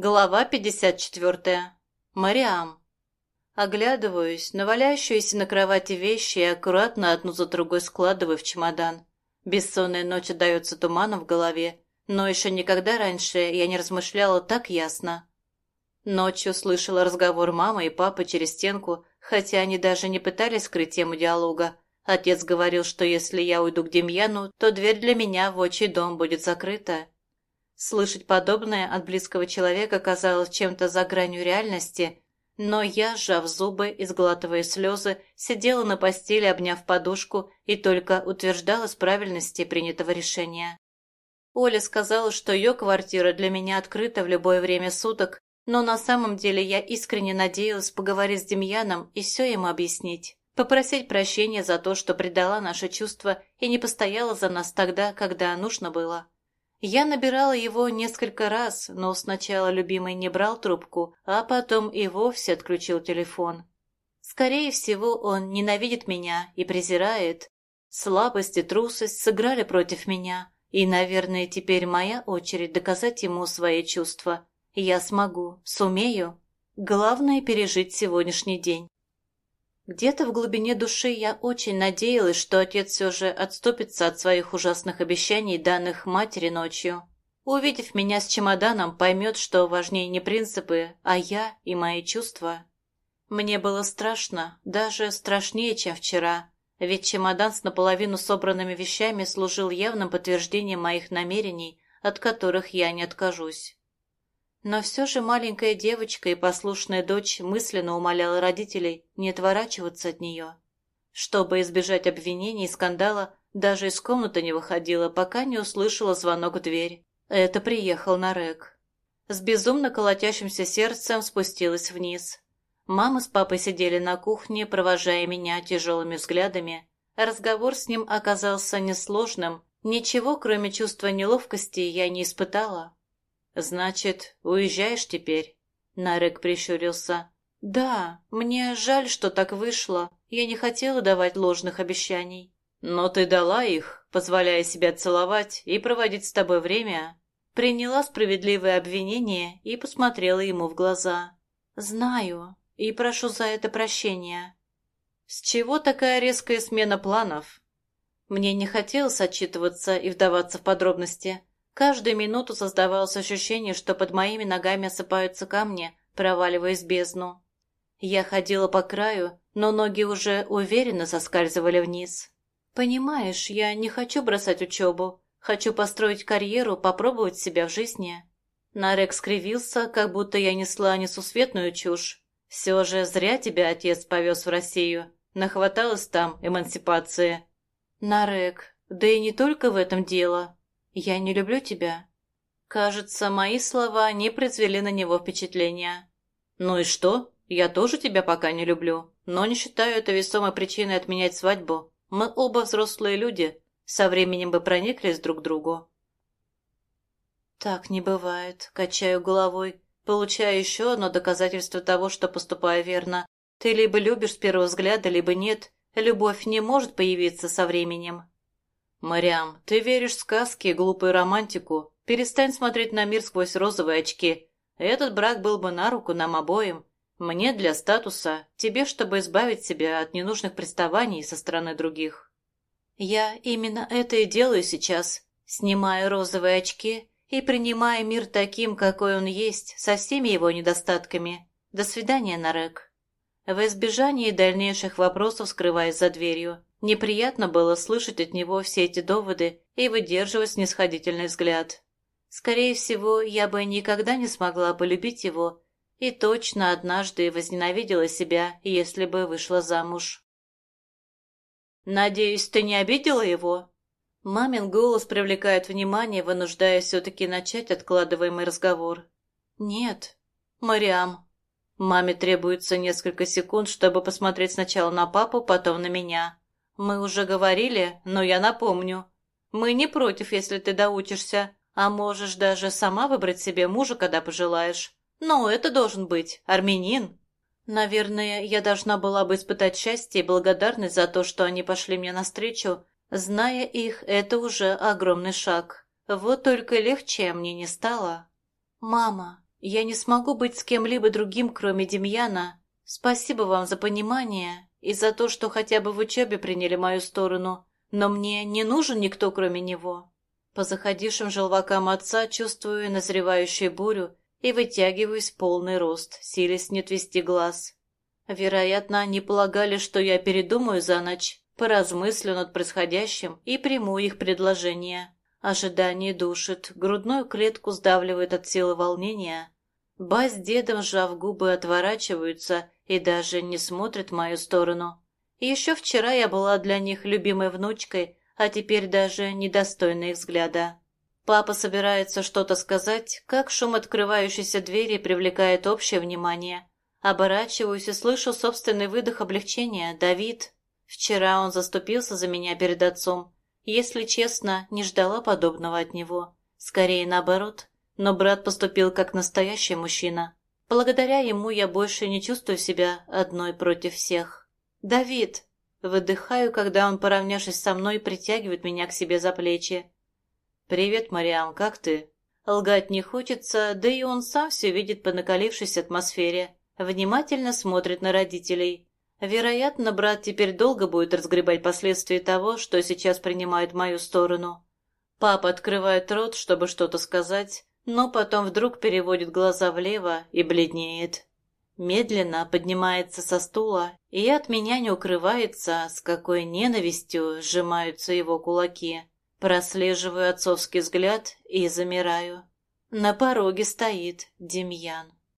Глава 54. Мариам. Оглядываюсь на валяющиеся на кровати вещи и аккуратно одну за другой складываю в чемодан. Бессонная ночь отдается туманом в голове, но еще никогда раньше я не размышляла так ясно. Ночью слышала разговор мамы и папы через стенку, хотя они даже не пытались скрыть тему диалога. Отец говорил, что если я уйду к Демьяну, то дверь для меня в отчий дом будет закрыта, Слышать подобное от близкого человека казалось чем-то за гранью реальности, но я, сжав зубы и сглатывая слезы, сидела на постели, обняв подушку, и только утверждалась правильности принятого решения. Оля сказала, что ее квартира для меня открыта в любое время суток, но на самом деле я искренне надеялась поговорить с Демьяном и все ему объяснить. Попросить прощения за то, что предала наши чувства и не постояла за нас тогда, когда нужно было. Я набирала его несколько раз, но сначала любимый не брал трубку, а потом и вовсе отключил телефон. Скорее всего, он ненавидит меня и презирает. Слабость и трусость сыграли против меня, и, наверное, теперь моя очередь доказать ему свои чувства. Я смогу, сумею. Главное – пережить сегодняшний день. Где-то в глубине души я очень надеялась, что отец все же отступится от своих ужасных обещаний, данных матери ночью. Увидев меня с чемоданом, поймет, что важнее не принципы, а я и мои чувства. Мне было страшно, даже страшнее, чем вчера, ведь чемодан с наполовину собранными вещами служил явным подтверждением моих намерений, от которых я не откажусь. Но все же маленькая девочка и послушная дочь мысленно умоляла родителей не отворачиваться от нее. Чтобы избежать обвинений и скандала, даже из комнаты не выходила, пока не услышала звонок в дверь. Это приехал Нарек. С безумно колотящимся сердцем спустилась вниз. Мама с папой сидели на кухне, провожая меня тяжелыми взглядами. Разговор с ним оказался несложным. Ничего, кроме чувства неловкости, я не испытала. «Значит, уезжаешь теперь?» Нарек прищурился. «Да, мне жаль, что так вышло. Я не хотела давать ложных обещаний». «Но ты дала их, позволяя себя целовать и проводить с тобой время». Приняла справедливое обвинение и посмотрела ему в глаза. «Знаю, и прошу за это прощения». «С чего такая резкая смена планов?» Мне не хотелось отчитываться и вдаваться в подробности, Каждую минуту создавалось ощущение, что под моими ногами осыпаются камни, проваливаясь в бездну. Я ходила по краю, но ноги уже уверенно соскальзывали вниз. «Понимаешь, я не хочу бросать учебу. Хочу построить карьеру, попробовать себя в жизни». Нарек скривился, как будто я несла несусветную чушь. «Все же зря тебя отец повез в Россию. Нахваталось там эмансипации». «Нарек, да и не только в этом дело. «Я не люблю тебя». Кажется, мои слова не произвели на него впечатления. «Ну и что? Я тоже тебя пока не люблю, но не считаю это весомой причиной отменять свадьбу. Мы оба взрослые люди, со временем бы прониклись друг к другу». «Так не бывает», — качаю головой, получая еще одно доказательство того, что поступаю верно. «Ты либо любишь с первого взгляда, либо нет. Любовь не может появиться со временем». «Мариам, ты веришь в сказки и глупую романтику. Перестань смотреть на мир сквозь розовые очки. Этот брак был бы на руку нам обоим. Мне для статуса, тебе, чтобы избавить себя от ненужных приставаний со стороны других». «Я именно это и делаю сейчас, снимая розовые очки и принимая мир таким, какой он есть, со всеми его недостатками. До свидания, Нарек». В избежании дальнейших вопросов скрываясь за дверью, Неприятно было слышать от него все эти доводы и выдерживать снисходительный взгляд. Скорее всего, я бы никогда не смогла полюбить его и точно однажды возненавидела себя, если бы вышла замуж. «Надеюсь, ты не обидела его?» Мамин голос привлекает внимание, вынуждая все-таки начать откладываемый разговор. «Нет, Мариам». Маме требуется несколько секунд, чтобы посмотреть сначала на папу, потом на меня. «Мы уже говорили, но я напомню. Мы не против, если ты доучишься, а можешь даже сама выбрать себе мужа, когда пожелаешь. Но это должен быть армянин». Наверное, я должна была бы испытать счастье и благодарность за то, что они пошли мне навстречу. Зная их, это уже огромный шаг. Вот только легче мне не стало. «Мама, Я не смогу быть с кем-либо другим, кроме Демьяна. Спасибо вам за понимание и за то, что хотя бы в учебе приняли мою сторону, но мне не нужен никто, кроме него. По заходившим желвакам отца чувствую назревающую бурю и вытягиваюсь в полный рост, силясь не отвести глаз. Вероятно, они полагали, что я передумаю за ночь, поразмыслю над происходящим и приму их предложение. Ожидание душит, грудную клетку сдавливает от силы волнения. Ба с дедом, сжав губы, отворачиваются и даже не смотрят в мою сторону. Еще вчера я была для них любимой внучкой, а теперь даже недостойна их взгляда. Папа собирается что-то сказать, как шум открывающейся двери привлекает общее внимание. Оборачиваюсь и слышу собственный выдох облегчения. Давид. Вчера он заступился за меня перед отцом. Если честно, не ждала подобного от него. Скорее наоборот. Но брат поступил как настоящий мужчина. Благодаря ему я больше не чувствую себя одной против всех. «Давид!» Выдыхаю, когда он, поравнявшись со мной, притягивает меня к себе за плечи. «Привет, Мариам, как ты?» Лгать не хочется, да и он сам все видит по накалившейся атмосфере. Внимательно смотрит на родителей. Вероятно, брат теперь долго будет разгребать последствия того, что сейчас принимает мою сторону. Папа открывает рот, чтобы что-то сказать, но потом вдруг переводит глаза влево и бледнеет. Медленно поднимается со стула, и от меня не укрывается, с какой ненавистью сжимаются его кулаки. Прослеживаю отцовский взгляд и замираю. На пороге стоит Демьян.